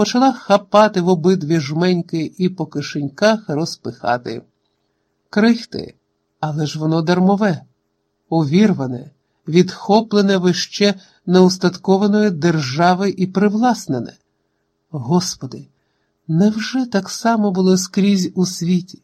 почала хапати в обидві жменьки і по кишеньках розпихати. Крихти, але ж воно дармове, увірване, відхоплене вище неустаткованої держави і привласнене. Господи, невже так само було скрізь у світі?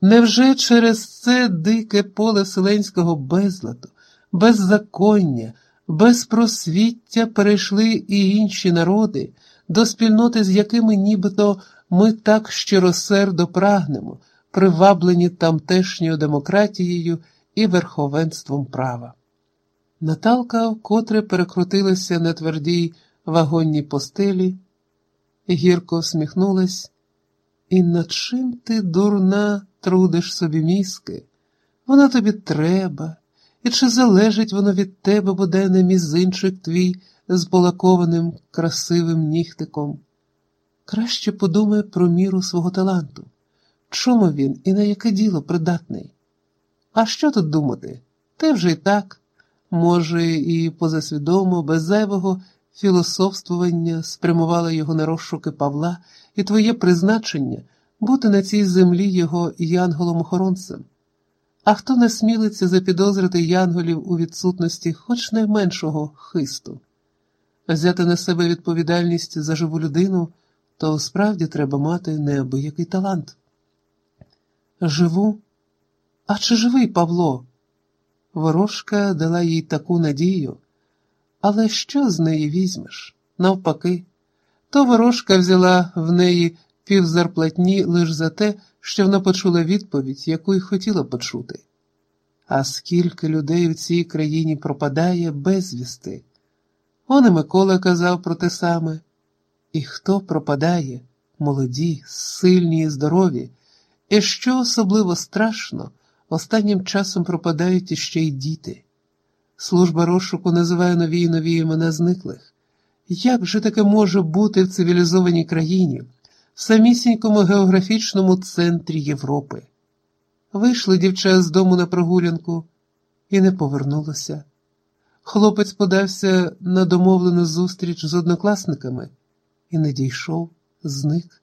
Невже через це дике поле вселенського безладу, беззаконня, безпросвіття перейшли і інші народи, до спільноти, з якими нібито ми так щиросердо прагнемо, приваблені тамтешньою демократією і верховенством права? Наталка вкотре перекрутилася на твердій вагонній постелі, гірко всміхнулась. І над чим ти, дурна, трудиш собі мізки? Воно тобі треба, і чи залежить воно від тебе, бодай на мізинчик твій з полакованим красивим нігтиком? Краще подумай про міру свого таланту. Чому він і на яке діло придатний? А що тут думати? Ти вже й так, може, і позасвідомо, без зайвого філософствування спрямувала його на розшуки Павла і твоє призначення бути на цій землі його янголом-охоронцем. А хто не смілиться запідозрити янголів у відсутності хоч найменшого хисту? Взяти на себе відповідальність за живу людину, то справді треба мати неабиякий талант. Живу? А чи живий Павло? Ворожка дала їй таку надію. Але що з неї візьмеш? Навпаки, то ворожка взяла в неї півзарплатні лише за те, що вона почула відповідь, яку й хотіла почути. А скільки людей в цій країні пропадає безвісти? Он і Микола казав про те саме. І хто пропадає? Молоді, сильні і здорові, і що особливо страшно, останнім часом пропадають іще й діти. Служба розшуку називає нові і нові імена зниклих. Як же таке може бути в цивілізованій країні, в самісінькому географічному центрі Європи? Вийшли дівча з дому на прогулянку і не повернулося. Хлопець подався на домовлену зустріч з однокласниками і не дійшов, зник,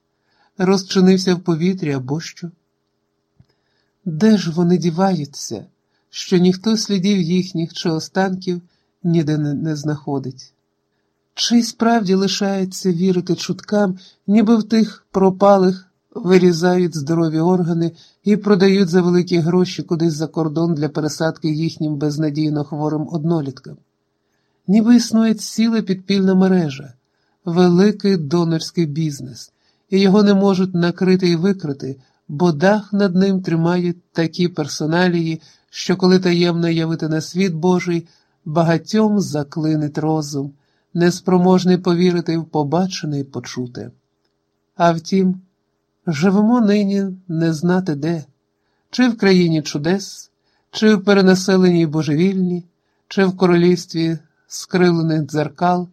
розчинився в повітрі або що. Де ж вони діваються, що ніхто слідів їхніх чи останків ніде не, знаходить? Чи справді лишається вірити чуткам, ніби в тих пропалих вирізають здорові органи і продають за великі гроші кудись за кордон для пересадки їхнім безнадійно хворим одноліткам? Ніби існує ціла підпільна мережа, великий донорський бізнес, і його не можуть накрити і викрити, бо дах над ним тримають такі персоналії, що коли таємно явити на світ Божий, багатьом заклинить розум, неспроможний повірити в побачене і почуте. А втім, живемо нині не знати де, чи в країні чудес, чи в перенаселеній божевільні, чи в королівстві скривлених дзеркал,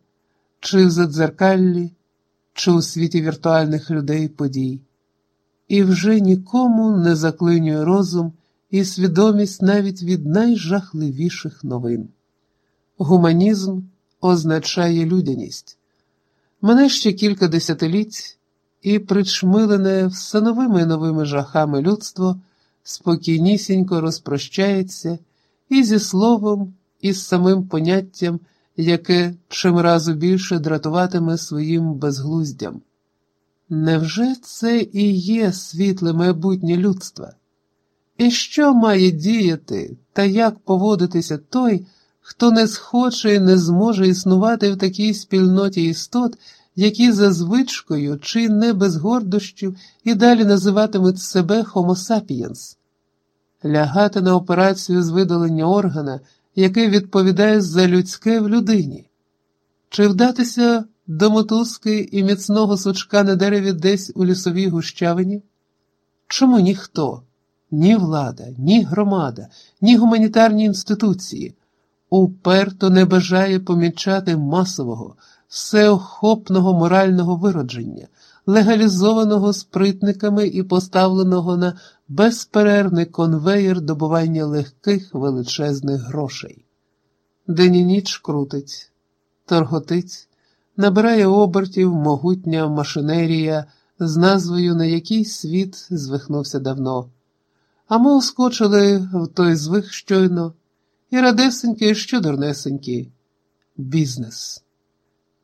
чи в задзеркаллі, чи у світі віртуальних людей подій. І вже нікому не заклинює розум і свідомість навіть від найжахливіших новин. Гуманізм означає людяність. Мене ще кілька десятиліть і причмилене все новими і новими жахами людство спокійнісінько розпрощається і зі словом, і з самим поняттям, яке чимразу більше дратуватиме своїм безглуздям. Невже це і є світле майбутнє людства? І що має діяти та як поводитися той, хто не схоче і не зможе існувати в такій спільноті істот, які за звичкою чи не без гордощів і далі називатимуть себе Homo sapiens? лягати на операцію з видалення органа, який відповідає за людське в людині, чи вдатися до мотузки і міцного сучка на дереві десь у лісовій гущавині? Чому ніхто? ні влада, ні громада, ні гуманітарні інституції уперто не бажає помічати масового, всеохопного морального виродження, легалізованого спритниками і поставленого на безперервний конвеєр добування легких величезних грошей. День і ніч крутить, торготить, набирає обертів могутня машинерія з назвою, на який світ звихнувся давно. А ми ускочили в той звих щойно, і радесенькі, що дурнесенькі. Бізнес.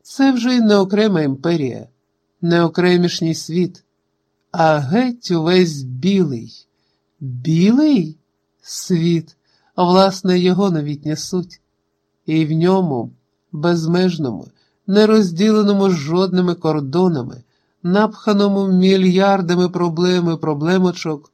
Це вже й не окрема імперія, не окремішній світ, а геть увесь білий. Білий світ, власне, його новітня суть, і в ньому, безмежному, не розділеному жодними кордонами, напханому мільярдами проблем і проблемочок.